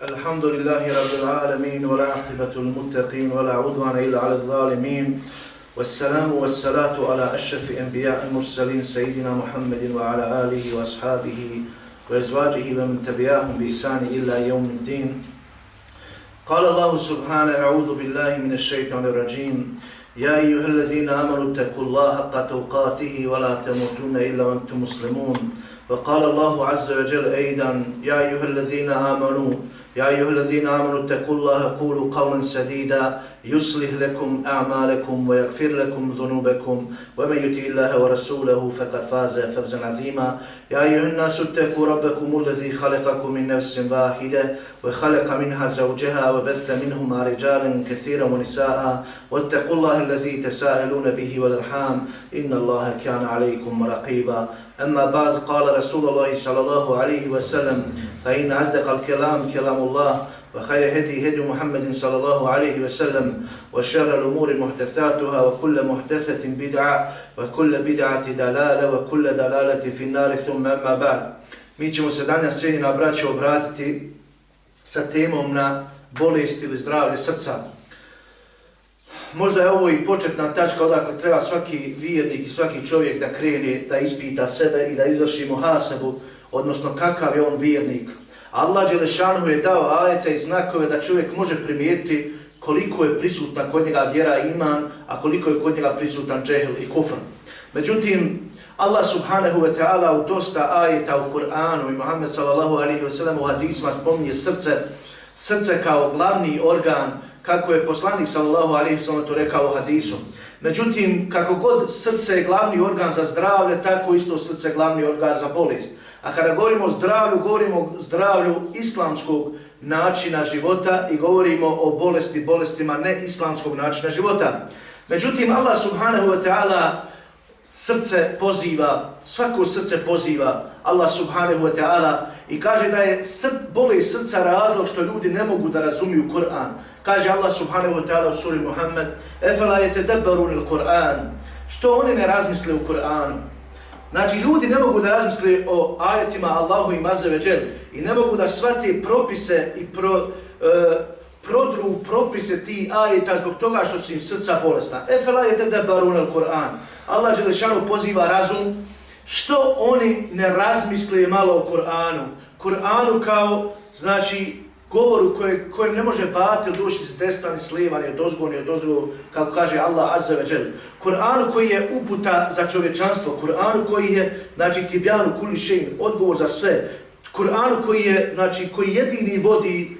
الحمد لله رب العالمين ولا عقبة المتقين ولا عدوان إلا على الظالمين والسلام والصلاة على أشرف أنبياء المرسلين سيدنا محمد وعلى آله وأصحابه وأزواجه ومن تبعهم بإحسان إلى يوم الدين قال الله سبحانه أعوذ بالله من الشيطان الرجيم يا أيها الذين آمنوا اتقوا الله حق توقاته ولا تموتن إلا وأنتم مسلمون وقال الله عز وجل أيضا يا أيها الذين آمنوا يا أيها الذين آمنوا اتقوا الله قولوا قولا سديدا يصلح لكم أعمالكم ويغفر لكم ذنوبكم. ومن يطع الله ورسوله فقد فاز فوزا عظيما. يا أيها الناس اتقوا ربكم الذي خلقكم من نفس واحدة وخلق منها زوجها وبث منهما رجالا كثيرا ونساء. واتقوا الله الذي تساءلون به والأرحام. إن الله كان عليكم رقيبا. أما بعد قال رسول الله صلى الله عليه وسلم فإن أصدق الكلام كلام الله. وخير هدي هدي محمد صلى الله عليه وسلم وشر الأمور محدثاتها وكل محدثة بدعة وكل بدعة دلالة وكل دلالة في النار ثم أما بعد Mi ćemo se danas sve na braće obratiti sa temom na bolest ili zdravlje srca. Možda je ovo i početna tačka odakle treba svaki vjernik i svaki čovjek da krene, da ispita sebe i da izvrši muhasabu, odnosno kakav je on vjernik. Allah Đelešanu je dao ajete i znakove da čovjek može primijetiti koliko je prisutna kod njega vjera iman, a koliko je kod njega prisutan džehl i kufr. Međutim, Allah subhanahu wa ta'ala u dosta ajeta u Kur'anu i Muhammed sallallahu alaihi wa sallam u hadisma spominje srce, srce kao glavni organ, kako je poslanik sallallahu alaihi wa sallam to rekao u hadisu. Međutim, kako god srce je glavni organ za zdravlje, tako isto srce je glavni organ za bolest. A kada govorimo o zdravlju, govorimo o zdravlju islamskog načina života i govorimo o bolesti, bolestima ne islamskog načina života. Međutim, Allah subhanahu wa ta'ala srce poziva, svako srce poziva Allah subhanahu wa ta'ala i kaže da je srd, bole srca razlog što ljudi ne mogu da razumiju Kur'an. Kaže Allah subhanahu wa ta'ala u suri Muhammed Efela je te debarun il Kur'an. Što oni ne razmisle u Kur'anu? Znači, ljudi ne mogu da razmisle o ajetima Allahu i Mazeveđel i ne mogu da shvate propise i pro, uh, prodru propise ti ajeta zbog toga što su im srca bolesna. Efela je tada barun al Kur'an. Allah Đelešanu poziva razum što oni ne razmisle malo o Kur'anu. Kur'anu kao, znači, govoru koje, kojem ne može batil doći s desna ni s lijeva, ni od ozgo, ni od ozgo, kako kaže Allah Azza ve Jel. Kur'anu koji je uputa za čovječanstvo, Kur'anu koji je, znači, tibjanu kuli šein, odgovor za sve, Kur'anu koji je, znači, koji jedini vodi,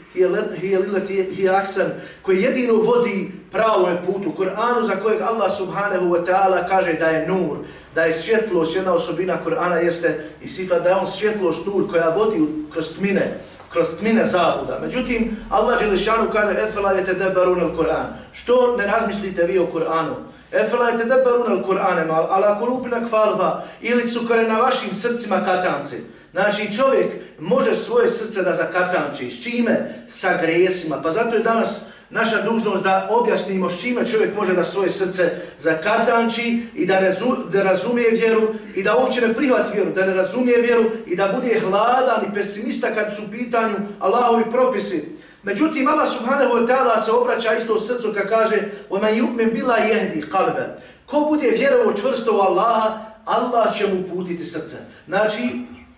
hi ahsan, koji jedino vodi pravo putu, Kur'anu za kojeg Allah subhanahu wa ta'ala kaže da je nur, da je svjetlost, jedna osobina Kur'ana jeste i sifa da je on svjetlost nur koja vodi kroz tmine, kroz tmine zabuda. Međutim, Allah Đelešanu kaže, efela je te debarun al-Kur'an. Što ne razmislite vi o Kur'anu? Efela je te debarun al-Kur'an, ala kulupina kvalva, ili su kare na vašim srcima katanci. Znači, čovjek može svoje srce da zakatanči. S čime? Sa grijesima. Pa zato je danas naša dužnost da objasnimo s čime čovjek može da svoje srce zakatanči i da, rezu, da razumije vjeru i da uopće ne prihvati vjeru, da ne razumije vjeru i da bude hladan i pesimista kad su u pitanju Allahovi propisi. Međutim, Allah subhanahu wa ta'ala se obraća isto u srcu kad kaže وَمَنْ يُؤْمِنْ بِلَا يَهْدِ قَلْبَ Ko bude vjerovo čvrsto u Allaha, Allah će mu putiti srce. Znači,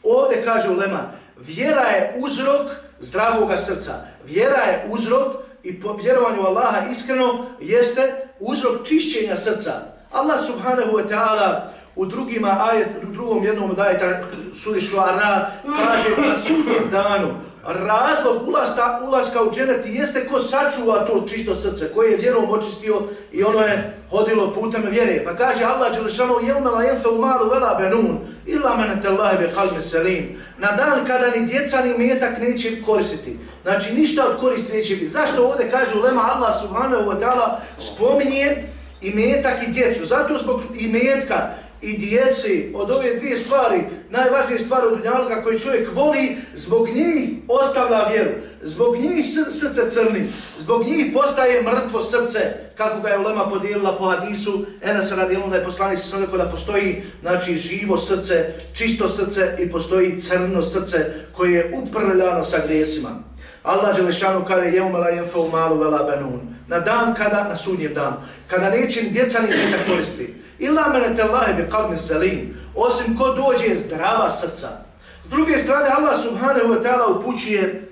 ovdje kaže Ulema, vjera je uzrok zdravog srca. Vjera je uzrok i po vjerovanju Allaha iskreno jeste uzrok čišćenja srca. Allah subhanahu wa ta'ala u drugima ajet, u drugom jednom dajeta suri Šuara kaže na sudnjem danu razlog ulasta, ulaska u dženeti jeste ko sačuva to čisto srce, koje je vjerom očistio i ono je hodilo putem vjere. Pa kaže Allah Đelešanu, jevna la jenfe u malu vela benun, illa menete Allahe ve kalme selim. Na dan kada ni djeca ni metak neće koristiti. Znači ništa od korist neće biti. Zašto ovdje kaže ulema Allah subhanahu wa ta'ala spominje i metak i djecu? Zato zbog i metka i djeci od ove dvije stvari, najvažnije stvari od dunjaluka koji čovjek voli, zbog njih ostavlja vjeru, zbog njih srce crni, zbog njih postaje mrtvo srce, kako ga je Ulema podijelila po hadisu, ena se radi da je poslani se sada da postoji znači, živo srce, čisto srce i postoji crno srce koje je uprljano sa grijesima. Allah Đelešanu kare jeumela jenfeu malu vela benun. Na dan kada, na sudnjem danu, kada neće ni djeca ni djeta koristiti. Illa mene te Allahe bi kalbin selim. Osim ko dođe zdrava srca. S druge strane, Allah subhanahu wa ta'ala upućuje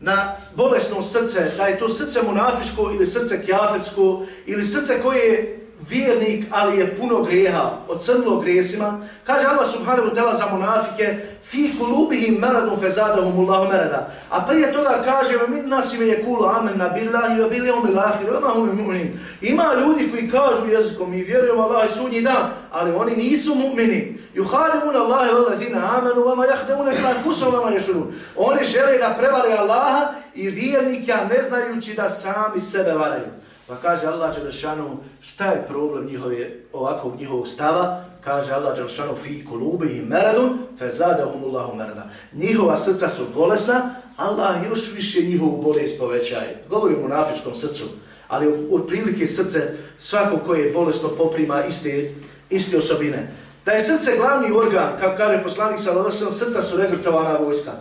na bolesno srce, da je to srce munafičko ili srce kjafirsko ili srce koje je vjernik, ali je puno greha, ocrnilo grijesima. Kaže Allah subhanahu wa ta'ala za munafike, fi kulubihim maradun fezadahum Allahu marada. A prije toga kaže, min nasime je kulu amen na billahi wa bil jevmi ahir, wa mahum mu'min. Ima ljudi koji kažu jezikom, mi vjerujemo Allah i sudnji dan, ali oni nisu mu'mini. Yuhadimuna Allahe wa amanu, amenu, wa ma jahdemuna ila fusom, wa ma ješurun. Oni žele da prevare Allaha i vjernika ne znajući da sami sebe varaju. Pa kaže Allah Đelešanu, šta je problem njihove, ovakvog njihovog stava? Kaže Allah Đelešanu, fi kulubi i meradun, fe zadahumullahu merada. Njihova srca su bolesna, Allah još više njihovu bolest povećaje. Govorim o nafičkom srcu, ali od prilike srce svako koje je bolesno poprima iste, iste osobine. Da je srce glavni organ, kako kaže poslanik Saladosam, srca su regrtovana vojska.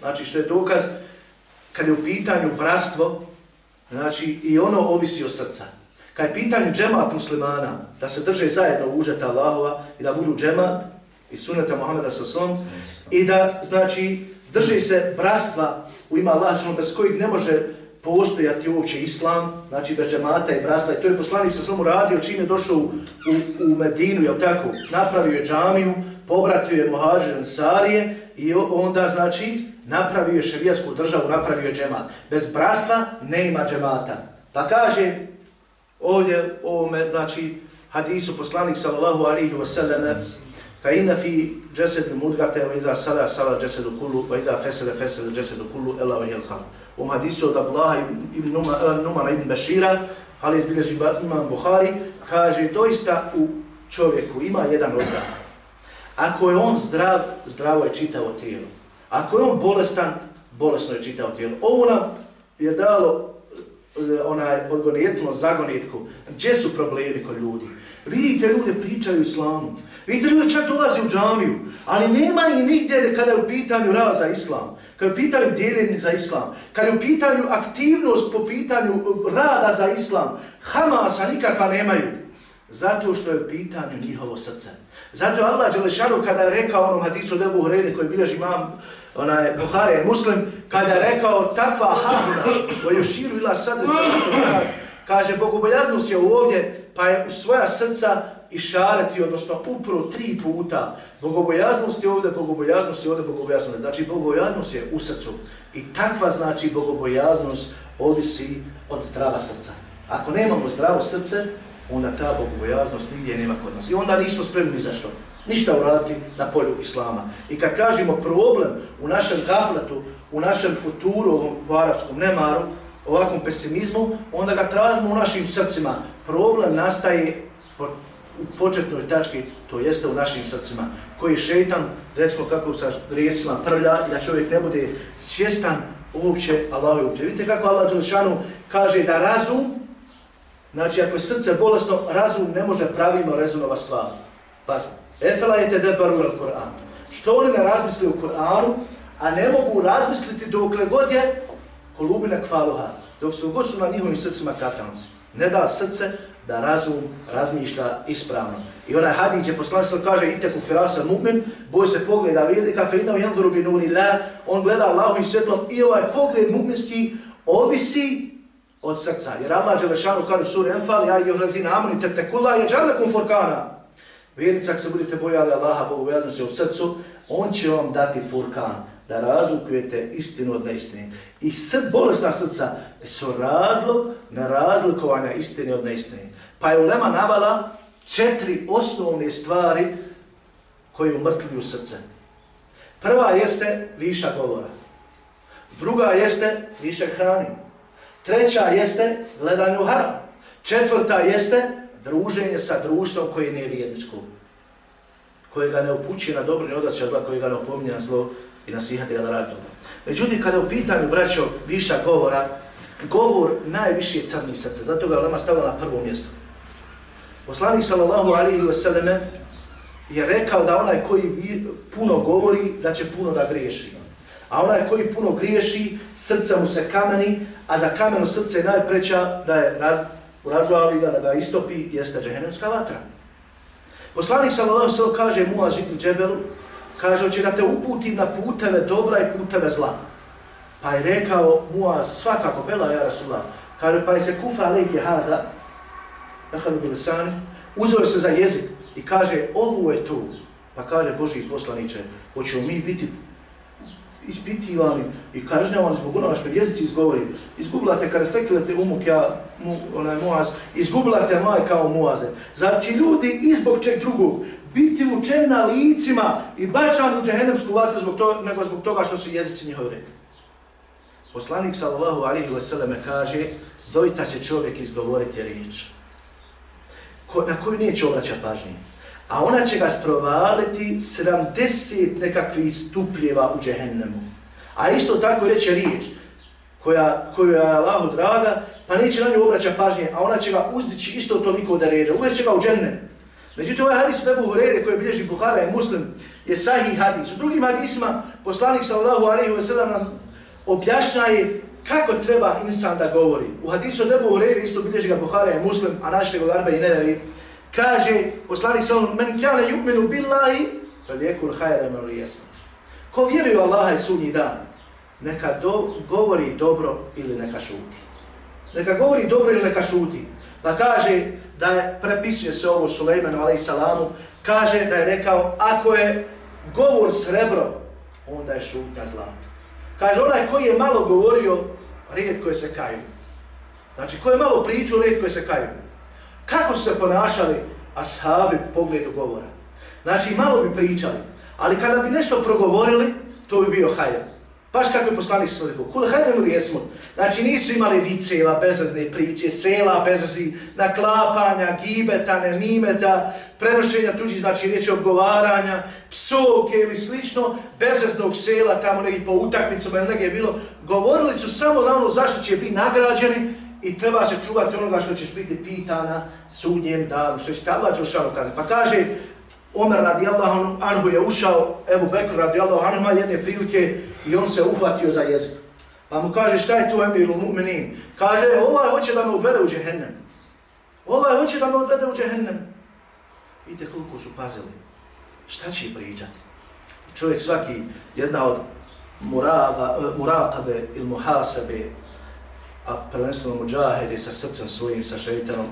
Znači što je dokaz, kad je u pitanju brastvo, Znači, i ono ovisi od srca. Kad je pitanje džemat muslimana, da se drže zajedno uđeta Allahova i da budu džemat i suneta Muhammeda sa svom, i da, znači, drži se brastva u ima Allah, bez kojeg ne može postojati uopće islam, znači bez džemata i brastva. I to je poslanik sa svom radio čim je došao u, u, u Medinu, jel tako, napravio je džamiju, pobratio je Mohađer Ansarije i onda, znači, napravio je šerijasku državu, napravio je džemat. Bez brastva ne ima džemata. Pa kaže ovdje ovome, znači, hadisu poslanik sallallahu alihi wasallam, fa inna fi džesedu mudgate, wa idha sala sala džesedu kullu, wa idha fesele fesele džesedu kullu, ela va jelkam. U hadisu od Abdullah ibn eh, Numana ibn Bashira, ali izbilježi imam Buhari, kaže, doista u čovjeku ima jedan organ. Ako je on zdrav, zdravo je čitavo tijelo. Ako je on bolestan, bolesno je čitao tijelo. Ovo nam je dalo eh, onaj odgonetno zagonitku. Gdje su problemi kod ljudi? Vidite, ljude pričaju islamu. Vidite, ljude čak dolaze u džamiju. Ali nema i nigdje kada je u pitanju rada za islam. Kada je u pitanju dijeljenja za islam. Kada je u pitanju aktivnost po pitanju rada za islam. Hamasa nikakva nemaju. Zato što je u pitanju njihovo srce. Zato Allah Đelešanu kada je rekao onom hadisu Debu Hrede koji bilježi imam onaj Buhare muslim, kada je rekao takva hahuna koju širu ila sad kaže bogobojaznost je ovdje pa je u svoja srca i šareti, odnosno upro tri puta. Bogobojaznost je ovdje, bogobojaznost je ovdje, bogobojaznost. Znači, bogobojaznost je u srcu. I takva znači bogobojaznost ovisi od zdrava srca. Ako nemamo zdravo srce, onda ta bogobojaznost nigdje nema kod nas. I onda nismo spremni za što? Ništa uraditi na polju Islama. I kad kažemo problem u našem gafletu, u našem futuru, ovom arapskom nemaru, ovakvom pesimizmu, onda ga tražimo u našim srcima. Problem nastaje u početnoj tački, to jeste u našim srcima, koji šeitan, recimo kako sa grijesima prlja, da čovjek ne bude svjestan uopće Allahu uopće. Vidite kako Allah Đelešanu kaže da razum Znači, ako je srce bolesno, razum ne može pravilno rezonova stvar. Pazi, efela je te debaru el Koran. Što oni ne razmisli u Koranu, a ne mogu razmisliti dokle god je kolubina kvaluha, dok su god su na njihovim srcima katanci. Ne da srce da razum razmišlja ispravno. I onaj hadis je poslanstvo kaže, ite ku firasa mu'min, boj se pogleda velika, fe u janzuru binuni la, on gleda Allahom i svetlom i ovaj pogled mu'minski ovisi od srca. Jer Allah Đelešanu kada u suri Enfal, ja i ohledzina amuni te tekula je džalekum furkana. Vjernica, ako se budete bojali Allaha, Bogu vjazno se u srcu, on će vam dati furkan, da razlikujete istinu od neistine. I srd, bolesna srca su razlog na razlikovanja istine od neistine. Pa je ulema navala četiri osnovne stvari koje umrtljuju srce. Prva jeste viša govora. Druga jeste viša hrani. Treća jeste gledanje u haram. Četvrta jeste druženje sa društvom koje nije vjerničko. Koje ga ne upućuje na dobro, ne odaće odla, koje ga ne opominje na zlo i na svihati ga da radi dobro. Međutim, kada u pitanju, braćo, viša govora, govor najviše je crni srce, zato ga Lema stavila na prvo mjesto. Poslanik sallallahu alihi wasallam je rekao da onaj koji puno govori, da će puno da griješi. A onaj koji puno griješi, srce mu se kameni, a za kameno srce je najpreća da je raz, razvali ga, da ga istopi, jeste džehennemska vatra. Poslanik sallallahu sallam kaže Muaz ibn Džebelu, kaže, hoće da te uputim na puteve dobra i puteve zla. Pa je rekao Muaz, svakako, bela ja Rasulullah, kaže, pa je se kufa lejke hada, ehadu bilisani, uzeo se za jezik i kaže, ovo je tu. Pa kaže Boži poslaniče, hoćemo mi biti ispitivani i kažnjavani zbog onoga što jezici izgovori. Izgublate kada stekljate umuk ja, mu, onaj muaz, izgublate maj kao muaze. Zar će ljudi izbog čeg drugog biti učeni na licima i bačani u džehennemsku vatru zbog to, nego zbog toga što su jezici njihovi rekli? Poslanik sallallahu alihi wasallam kaže, dojta će čovjek izgovoriti riječ ko, na koju neće obraćati pažnje. A ona će ga strovaliti 70 nekakvih stupljeva u džehennemu. A isto tako reće riječ koja, koju je Allahu draga, pa neće na nju obraća pažnje, a ona će ga uzdići isto toliko da ređa. Uveć će ga u džennem. Međutim, ovaj hadis u Nebu Hurere koji bilježi Buhara i Muslim je sahih hadis. U drugim hadisima poslanik sallahu alaihi wa sallam nam objašnjaje kako treba insan da govori. U hadisu od Ebu isto bilježi ga Buhara i Muslim, a našli ga Garbe i Nedevi, kaže, poslanik sa onom, men kjane yu'minu billahi, falijekul hajra li jesma. Ko vjeruje Allaha i sunji dan, neka do, govori dobro ili neka šuti. Neka govori dobro ili neka šuti. Pa kaže da je, prepisuje se ovo Sulejmanu, alaih salamu, kaže da je rekao, ako je govor srebro, onda je šuta zlato. Kaže, onaj koji je malo govorio, rijetko je se kaju. Znači, ko je malo pričao, rijetko je se kaju. Kako su se ponašali ashabi po pogledu govora? Znači, malo bi pričali, ali kada bi nešto progovorili, to bi bio hajr. Baš kako je poslanik sa rekao, kul hajrem li jesmo? Znači nisu imali viceva, bezazne priče, sela, bezazni naklapanja, gibeta, nemimeta, prenošenja tuđi, znači riječi obgovaranja, psovke ili slično, bezaznog sela, tamo neki po utakmicama ili negdje je bilo. Govorili su samo na ono zašto će biti nagrađeni i treba se čuvati onoga što ćeš biti pitana sudnjem danu, što će te Allah Đelšanu kazati. Pa kaže, Omer radijallahu anhu je ušao, Ebu Bekr radijallahu anhu ima jedne prilike i on se uhvatio za jezik. Pa mu kaže šta je tu emiru mu'minin? Kaže ovaj hoće da me odvede u džehennem. Ovaj hoće da me odvede u džehennem. Vidite koliko su pazili. Šta će pričati? Čovjek svaki, jedna od murava, eh, murakabe ili muhasabe, a prvenstveno muđahede sa srcem svojim, sa šeitanom,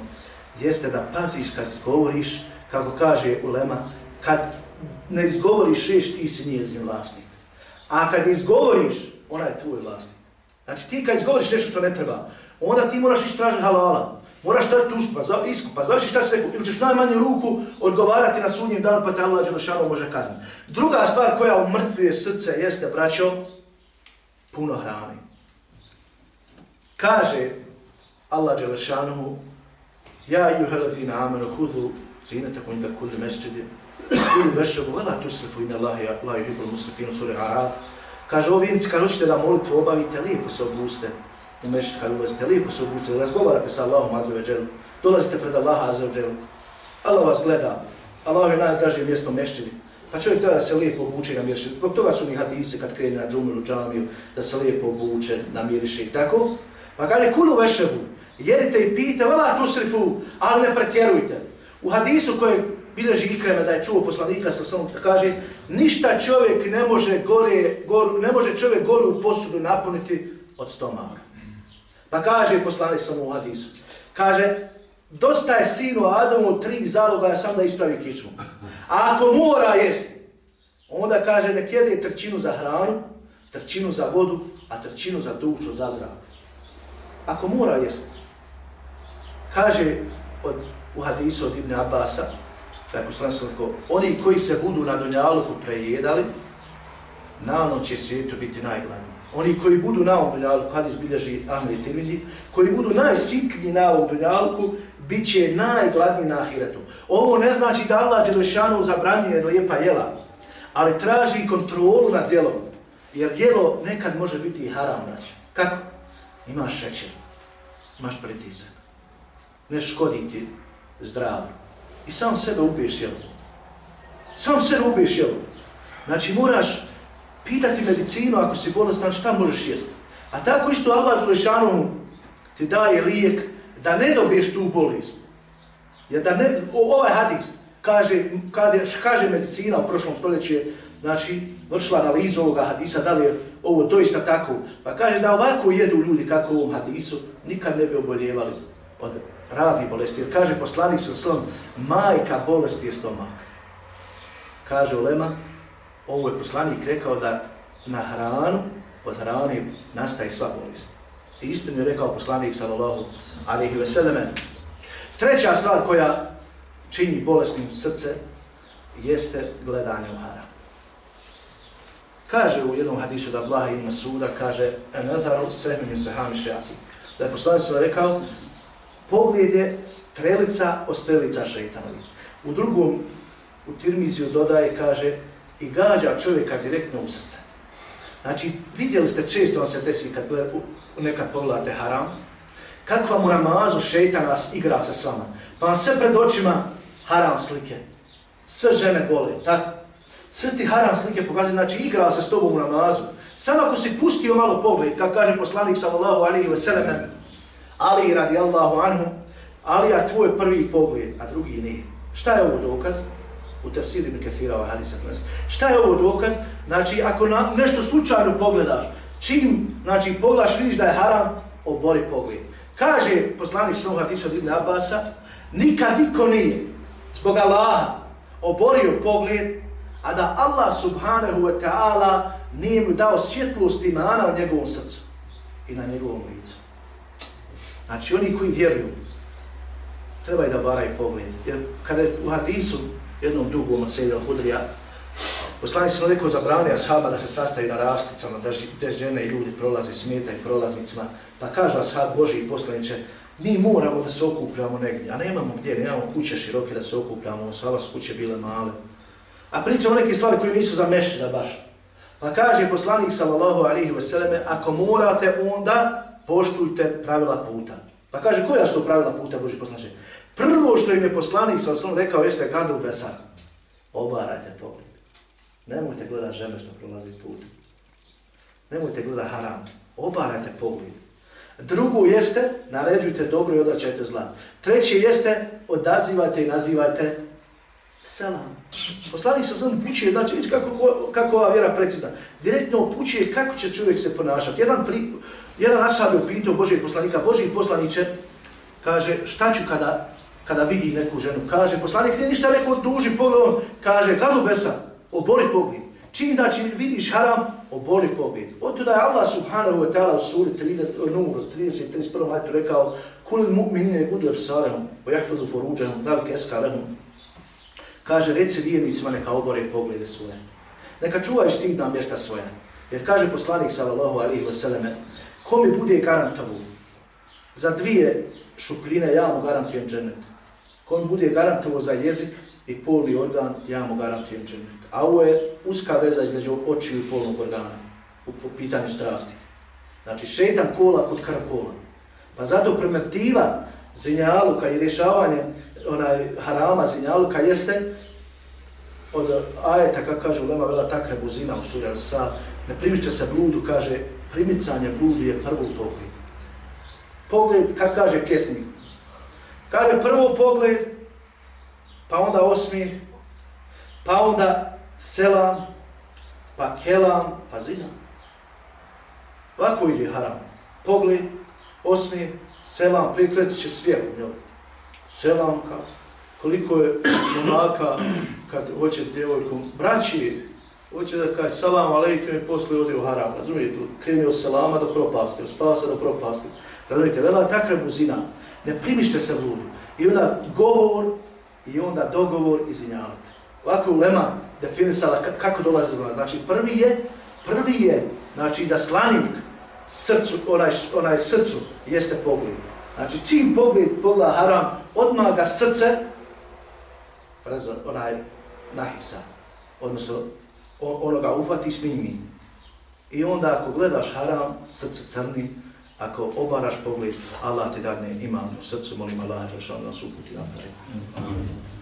jeste da paziš kad govoriš, kako kaže Ulema, kad ne izgovoriš riječ, ti si njezin vlasnik. A kad izgovoriš, ona je tvoj vlasnik. Znači ti kad izgovoriš nešto što ne treba, onda ti moraš ići tražiti halala. Moraš tražiti uskupa, iskupa, završi šta se rekao, ili ćeš najmanju ruku odgovarati na sudnjem danu, pa te Allah Đelešanu može kazniti. Druga stvar koja umrtvije srce jeste, braćo, puno hrane. Kaže Allah Đelešanuhu ja i uhelafina amanu hudu zinatakum inda kulli mesjidi kulli vešćavu vela tusrifu inna Allahi la yuhibbul musrifinu sura Araf. Kaže, o vjernici, kad hoćete da molitvu obavite, lijepo se obuste. U mešću kad ulazite, lijepo se obuste, razgovarate sa Allahom azza wa. Dolazite pred Allaha azza wa. Allah vas gleda. Allah je najdraže mjesto mešćini. Pa čovjek treba da se lijepo obuče na namiriše. Zbog toga su mi hadise kad krene na džumilu džamiju, da se lijepo obuče na i tako. Pa kaže, kulu vešebu, jedite i pijte, vela tusrifu, ali ne pretjerujte. U hadisu koje bileži Ikreme da je čuo poslanika sa samom, da kaže, ništa čovjek ne može gore, gor, ne može čovjek gore u posudu napuniti od stomaka. Pa kaže poslanik sa u hadisu, kaže, dosta je sinu Adamu tri zaloga sam da ispravi kičmu. A ako mora jesti, onda kaže, nek jede trčinu za hranu, trčinu za vodu, a trčinu za dušu, za zrak. Ako mora jest. kaže od u hadisu od Ibn Abasa, da je poslanik oni koji se budu na Dunjaluku prejedali, na onom će svijetu biti najgladniji. Oni koji budu na ovom Dunjaluku, hadis bilježi Ahmed Tirmizi, koji budu najsitliji na ovom Dunjaluku, bit će najgladniji na Ahiretu. Ovo ne znači da Allah Đelešanu zabranjuje lijepa jela, ali traži kontrolu nad jelom. Jer jelo nekad može biti i haram, brać. Kako? Imaš šećer, imaš pritizak, ne škodi ti zdrav. I sam sebe ubiješ jelom. Sam sebe ubiješ jelom. Znači moraš pitati medicinu ako si bolestan šta možeš jesti. A tako isto Allah Đelešanu ti daje lijek da ne dobiješ tu bolest. Jer da ne, ovaj hadis kaže, kaže, kaže medicina u prošlom stoljeću znači, vršila analizu ovoga hadisa, da li je ovo doista tako. Pa kaže da ovako jedu ljudi kako u ovom hadisu, nikad ne bi oboljevali od raznih bolesti. Jer kaže poslanik sa slom, majka bolesti je stomak. Kaže Ulema, ovo je poslanik rekao da na hranu, od hrane nastaje sva bolest. I istinu je rekao poslanik sallallahu alaihi ve selleme. Treća stvar koja čini bolesnim srce jeste gledanje u haram. Kaže u jednom hadisu da Blaha ibn suda, kaže Enatharu sehmi min sehami šeati. Da je poslanik sve rekao, pogled je strelica o strelica šeitanovi. U drugom, u Tirmiziju dodaje, kaže, i gađa čovjeka direktno u srce. Znači, vidjeli ste često vam se desi kad nekad pogledate haram, kakva mu namazu nas igra se s vama. Pa vam sve pred očima haram slike. Sve žene bole, tako? Sve ti haram slike pokazuje, znači igra se s tobom u namazu. Samo ako si pustio malo pogled, kako kaže poslanik sallallahu alaihi wa sallam, Ali radi Allahu anhu, Ali je tvoj prvi pogled, a drugi nije. Šta je ovo dokaz? U tefsiri mi kefira ova hadisa. Šta je ovo dokaz? Znači, ako na, nešto slučajno pogledaš, čim znači, pogledaš, vidiš da je haram, obori pogled. Kaže poslanik sallallahu alaihi wa Ibn Abasa, nikad niko nije zbog Allaha oborio pogled, a da Allah subhanahu wa ta'ala nije mu dao svjetlost imana u njegovom srcu i na njegovom licu. Znači, oni koji vjeruju, trebaju da baraju pogled. Jer kada je u hadisu, jednom dugom od Sejda Hudrija, poslani sam rekao zabranio ashaba da se sastaju na rasticama, da te žene i ljudi prolaze, smetaju prolaznicima, pa kaže ashab Boži i poslaniče, mi moramo da se okupljamo negdje, a nemamo gdje, nemamo kuće široke da se okupljamo, sva su kuće bile male. A pričamo neke stvari koje nisu za baš. Pa kaže poslanik sallallahu alihi vseleme, ako morate onda poštujte pravila puta. Pa kaže, koja su to pravila puta Boži poslanče? Prvo što im je poslanik sallallahu rekao jeste gadu besa. Obarajte pogled. Nemojte gledati žene što prolazi put. Nemojte gledati haram. Obarajte pogled. Drugo jeste, naređujte dobro i odraćajte zla. Treće jeste, odazivajte i nazivajte selam. Poslanik sa znam pućuje, znači vidite kako, kako ova vjera precizna. Direktno upućuje kako će čovjek se ponašati. Jedan, pri, jedan asab je upitao Božijeg poslanika, Božiji poslaniće, kaže, šta ću kada, kada vidi neku ženu? Kaže, poslanik nije ništa rekao, duži pogled, kaže, kada besa, obori pogled. Čim znači vidiš haram, oboli pogled. Od da je Allah subhanahu wa ta'ala u suri 30, 31. majtu rekao Kul mu'minine gudle absarahum, wa jahfudu foruđahum, dhalike eskalehum. Kaže, reci vijenicima neka obore poglede svoje. Neka čuvaju stidna mjesta svoja. Jer kaže poslanik sallallahu alaihi wa sallam, ko mi bude garantavu, za dvije šupljine, ja mu garantujem džennet. Ko mi bude garantovo za jezik i polni organ, ja mu garantujem džennet. A ovo je uska veza između očiju i polnog organa u pitanju strasti. Znači, šetan kola kod krv kola. Pa zato primitiva zinjaluka i rješavanje onaj harama zinjaluka jeste od ajeta, kako kaže Ulema Vela Takre Buzina u suri Al-Sa, ne primiće se bludu, kaže, primicanje bludu je prvo pogled. Pogled, kako kaže pjesnik, kaže prvo pogled, pa onda osmi, pa onda selam, pa kelam, pa zina. Ovako ide haram. Pogled, osmi, selam, prikretit će svijet u njoj selamka, koliko je momaka kad hoće djevojkom, braći, hoće da kaže salam alejkum i posle ode u haram. Razumijete, krenio selama do propasti, od spasa do propasti. Razumijete, vela takve buzina, ne primište se ludu. I onda govor, i onda dogovor, izvinjavate. Ovako u ulema definisala kako dolazi do nas. Znači prvi je, prvi je, znači za slanik srcu, onaj, onaj srcu jeste pogled. Znači čim pogled pogleda haram, odmah ga srce prezo, onaj nahisa, odnosno on, ono ga ufati snimi. I onda ako gledaš haram, srce crni, ako obaraš pogled, Allah te dadne imam u srcu, molim Allah, da nas uputi napred. Amen.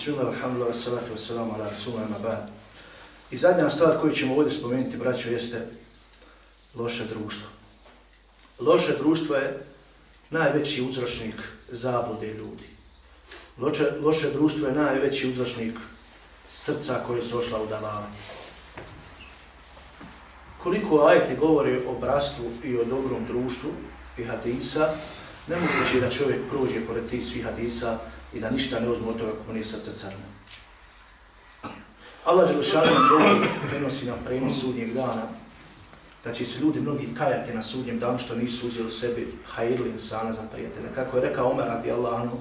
Bismillah, alhamdulillah, salatu wassalamu ala rasulina ba'd. I zadnja stvar koju ćemo ovdje spomenuti, braćo, jeste loše društvo. Loše društvo je najveći uzročnik zablude ljudi. Loše, loše društvo je najveći uzročnik srca koje su ošla u dalave. Koliko ajte govori o brastvu i o dobrom društvu i hadisa, nemoguće da čovjek prođe pored tih svih hadisa i da ništa ne uzme od toga kako nije srce crno. Allah Želešanu govori, prenosi nam prenos sudnjeg dana, da će se ljudi mnogi kajati na sudnjem danu što nisu uzeli sebi hajirli insana za prijatelja. Kako je rekao Omer radi Allahanu,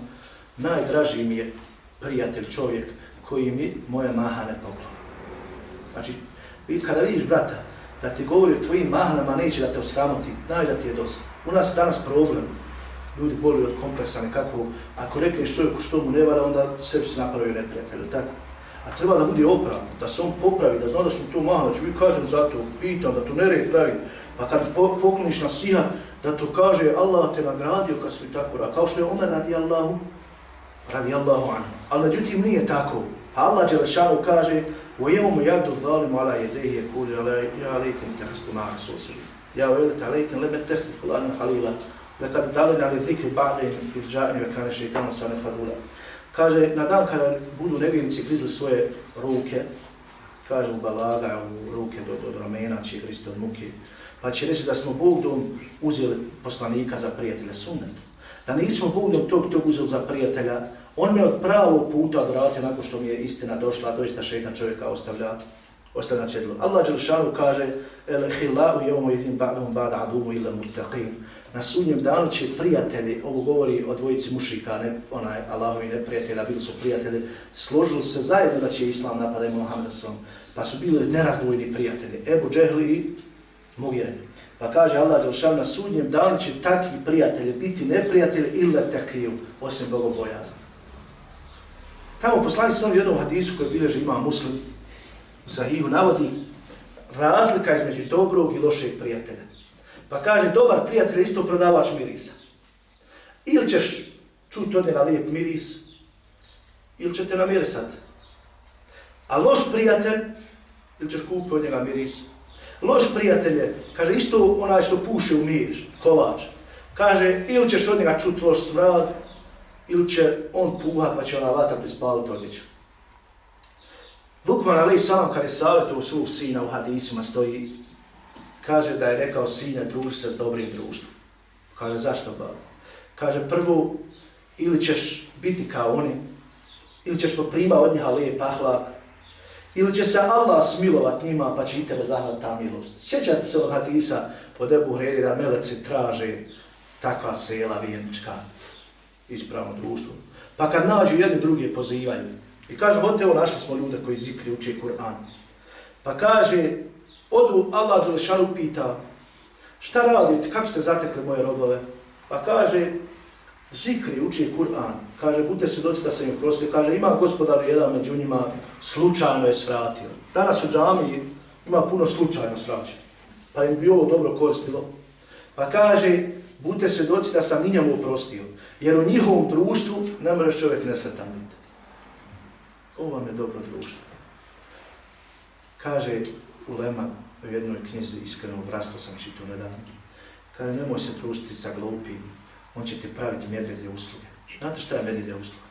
najdraži mi je prijatelj čovjek koji mi moje mahane pokloni. Znači, kada vidiš brata da ti govori o tvojim mahanama, neće da te osramoti, najda ti je dosta. U nas danas problem, ljudi boli od kompleksa nekakvog. ako rekneš čovjeku što mu ne vara, onda sebi se napravio neprijatelj, tako? A treba da bude opravno, da se on popravi, da zna da su to malo, ću mi kažem za to, pitam da to ne red pravi, pa kad pokloniš na siha, da to kaže Allah te nagradio kad su tako radi, kao što je Omer radi Allahu, radi Allahu anhu. Ali međutim nije tako. Allah Đelešanu kaže, u jevomu jadu zalimu ala jedehi kuli, ala ja litim tehstu ma'a susili. Ja uvelit alaitim lebe tehti fulanu halila, lekad dalina li zikri ba'de irđa'ini ve kane šeitanu sa nefadula. Kaže, na dan kada budu nevjernici grizli svoje ruke, kaže, u balaga, u ruke do, do, ramena znači će gristi od muke, pa će reći da smo Bogdom uzeli poslanika za prijatelja sunnet. Da nismo Bogdom tog, tog uzeli za prijatelja, on me od pravog puta odvratio nakon što mi je istina došla, a doista šetan čovjeka ostavlja ostavlja na cjedlu. Allah Đelšanu kaže El hilahu jevomu idin ba'dom ba'da adumu ila mutaqim. Na sudnjem danu će prijatelji, ovo govori o dvojici mušika, ne onaj Allahovi neprijatelja, bili su prijatelji, složili se zajedno da će Islam napada i Muhammed pa su bili nerazdvojni prijatelji, Ebu Džehli i Mugire. Pa kaže Allah Đelšanu, na sudnjem danu će takvi prijatelji biti neprijatelji ila tekiju, osim bogobojazni. Tamo poslani sam u jednom hadisu koji bilježi ima muslim, Sahihu navodi razlika između dobrog i lošeg prijatelja. Pa kaže, dobar prijatelj isto prodavač mirisa. Ili ćeš čuti od njega lijep miris, ili će te namirisati. A loš prijatelj, ili ćeš kupiti od njega miris. Loš prijatelj je, kaže, isto onaj što puše u mirš, kolač. Kaže, ili ćeš od njega čuti loš smrad, ili će on puha pa će ona vatra te spaliti odjeću. Lukman Ali salam kad je savjetuo svog sina u hadisima stoji, kaže da je rekao sine druži se s dobrim društvom. Kaže zašto ba? Kaže prvo ili ćeš biti kao oni, ili ćeš poprima od njiha lijep ahlak, ili će se Allah smilovat njima pa će i tebe zahvat ta milost. Sjećate se od hadisa od Ebu Hredi da meleci traže takva sela vjernička ispravno društvo. Pa kad nađu jedni drugi pozivaju, I kaže, hodite evo, našli smo ljude koji zikri uče Kur'an. Pa kaže, odu Allah Đelešanu pita, šta radite, kako ste zatekli moje robove? Pa kaže, zikri uče Kur'an. Kaže, budite se doći da sam im prostio. Kaže, ima gospodar jedan među njima, slučajno je svratio. Danas u džamiji ima puno slučajno svraća. Pa im bi ovo dobro koristilo. Pa kaže, budite se doći da sam njemu oprostio. Jer u njihovom društvu ne možeš čovjek nesretan biti. Ovo vam je dobro društvo. Kaže Ulema u jednoj knjizi, iskreno obrasto sam čitao nedan, kaže nemoj se družiti sa glupim, on će ti praviti medvedje usluge. Znate šta je medvedja usluga?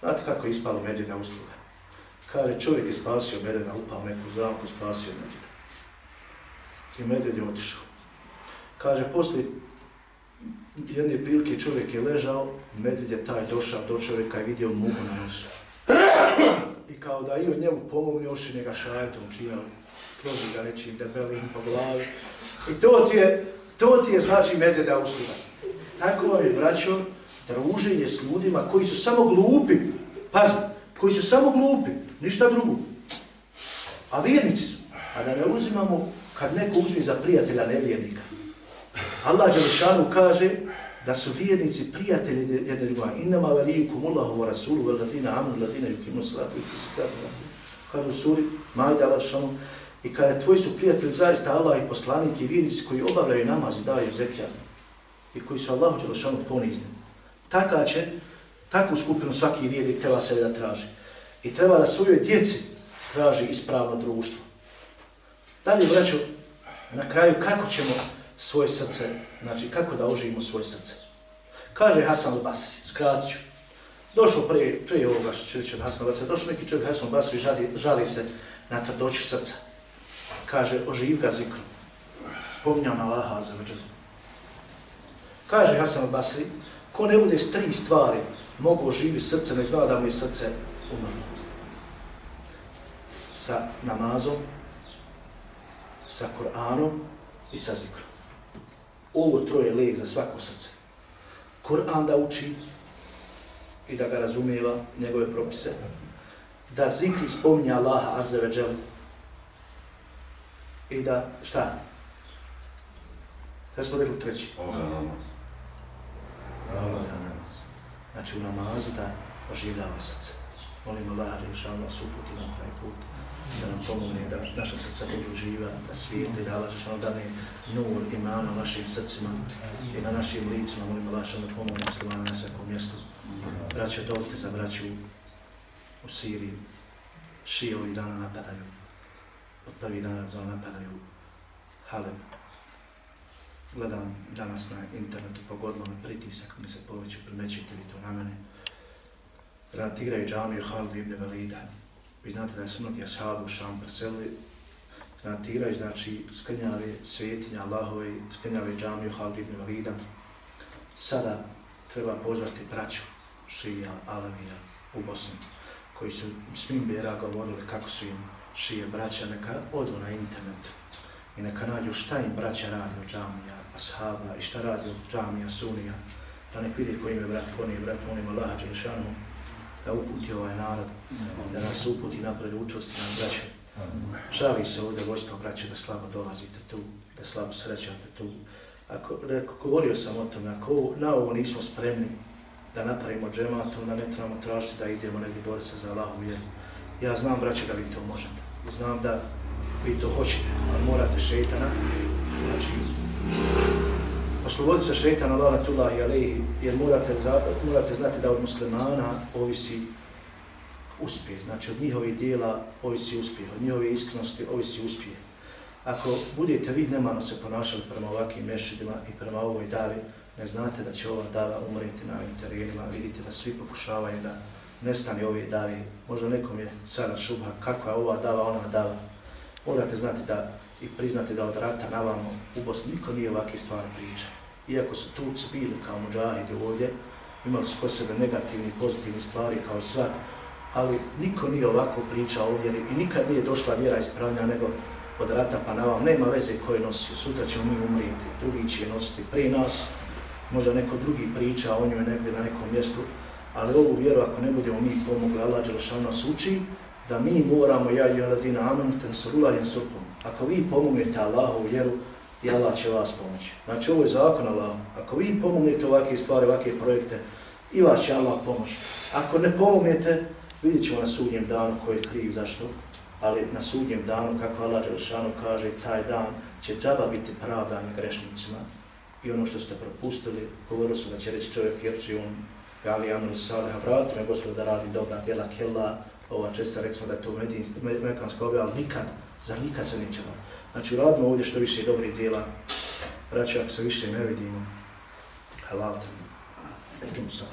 Znate kako je ispala medvedja usluga? Kaže čovjek je spasio medvedja, upao neku zamku, spasio medvedja. I medved je otišao. Kaže, poslije jedne prilike čovjek je ležao, medved je taj došao do čovjeka i vidio muhu na nosu. I kao da i od njemu pomogne, oši njega šajetom činjali, složi ga nečim debelim po glavi. I to ti je, to ti je znači medzeda usluga. Tako vam je, braćo, druženje s ljudima koji su samo glupi, pazi, koji su samo glupi, ništa drugo. A vjernici su. A da ne uzimamo kad neko uzmi za prijatelja nevjernika. Allah Đelešanu kaže, da su vjernici prijatelji jedne druga. Innama velijukum Allahu wa rasulu wa ladina amanu ladina yukimu salatu i zakatu. Kažu suri, majda Allah šanu. I kada tvoji su prijatelji zaista Allah i poslanik i vjernici koji obavljaju namaz i daju zekija i koji su Allahu Đelešanu ponizni. Taka će, Takvu skupinu svaki vjernik treba sebe da traži. I treba da svojoj djeci traži ispravno društvo. Dalje, braću, na kraju, kako ćemo svoje srce, znači kako da oživimo svoje srce? Kaže Hasan al-Basri, skratit ću. Došao prije, prije ovoga što ću reći od Hasan al-Basri, došao neki čovjek Hasan al-Basri i žali, žali se na tvrdoću srca. Kaže, oživ ga zikru. Spominjao na Allaha za veđer. Kaže Hasan al-Basri, ko ne bude s tri stvari mogu oživi srce, nek zna da mu je srce umrlo. Sa namazom, sa Koranom i sa zikrom. Ovo troje lijek za svako srce. Koran da uči i da ga razumijeva, njegove propise, da zikri spominje Allaha azze ve džel i da, šta? Kada smo rekli treći? Ovoga namaz. Ovoga namaz. Znači u namazu da oživljava srce. Molim Allah, da ono suputi na taj put, da nam pomogne da naša srca budu živa, da svijete, da Allah što dane nur imana na našim srcima i na našim licima. Molim Allah, da pomogne muslimana na svakom mjestu. Braće, dolite za braću u Siriji. Šije ovih dana napadaju. Od prvih dana zona napadaju Haleb. Gledam danas na internetu, pogodilo me pritisak, mi se poveće, primećite vi to na mene. igraju džamiju Halid ibn Velidan, Vi znate da su mnogi ashabu u Šam preselili. Granatiraju, znači, skrnjave svetinja Allahove, skrnjave džamiju Halid ibn Valida. Sada treba pozvati braću šija, Alavija u Bosni, koji su svim bjera govorili kako su im šije braća, neka odu na internet i neka nađu šta im braća radi od džamija, ashaba i šta radi od džamija, sunija, da nek vidi koji im je brat, koji je brat, molim Allah, Đelešanu, da uputi ovaj narod, da nas uputi napred učosti na braće. Žali se ovdje vojstvo braće da slabo dolazite tu, da slabo srećate tu. Ako, reko, govorio sam o tome, ako na ovo nismo spremni da napravimo džemat, onda ne trebamo tražiti da idemo negdje boriti se za Allahu vjeru. Ja znam, braće, da vi to možete. Znam da vi to hoćete, ali morate šeitana, znači, osloboditi se šeitana, Allah, tullahi, alihi, jer morate, morate znati da od muslimana ovisi uspjeh. Znači, od njihovih dijela ovisi uspjeh, od njihove iskrenosti ovisi uspjeh. Ako budete vi nemano se ponašali prema ovakvim mešidima i prema ovoj davi, ne znate da će ova dava umreti na ovim terenima, vidite da svi pokušavaju da nestane ove davi. Možda nekom je sada šubha kakva je ova dava, ona dava. Morate znati da i priznati da od rata navamo u Bosni niko nije ovakve stvari priča. Iako su Turci bili kao muđahidi ovdje, imali su kod sebe negativni i pozitivni stvari kao sva, ali niko nije ovako pričao o vjeri i nikad nije došla vjera ispravlja nego od rata pa na vam. Nema veze koje nosi, sutra ćemo mi umrijeti, drugi će je nositi prije nas, možda neko drugi priča o njoj negdje na nekom mjestu, ali ovu vjeru ako ne budemo mi pomogli, Allah Đelešan nas uči, da mi moramo, ja i Aladina Amun, ten surula jen. Ako vi pomognete Allahu vjeru, i Allah će vas pomoći. Znači ovo je zakon Allah. Ako vi pomognete ovakve stvari, ovakve projekte, i vas će Allah pomoći. Ako ne pomognete, vidjet ćemo na sudnjem danu ko je kriv, zašto? Ali na sudnjem danu, kako Allah Đelšanu kaže, taj dan će džaba biti pravdanje grešnicima i ono što ste propustili, govorili smo da će reći čovjek jer će on ali Amanu Saliha, vrati me gospod da radi dobra djela kella, ova česta rekli smo da je to mekanska objava, ali nikad, za nikad se neće. Znači, radimo ovdje što više dobrih djela, braći, ako se više ne vidimo, halal te mi, nekim sam.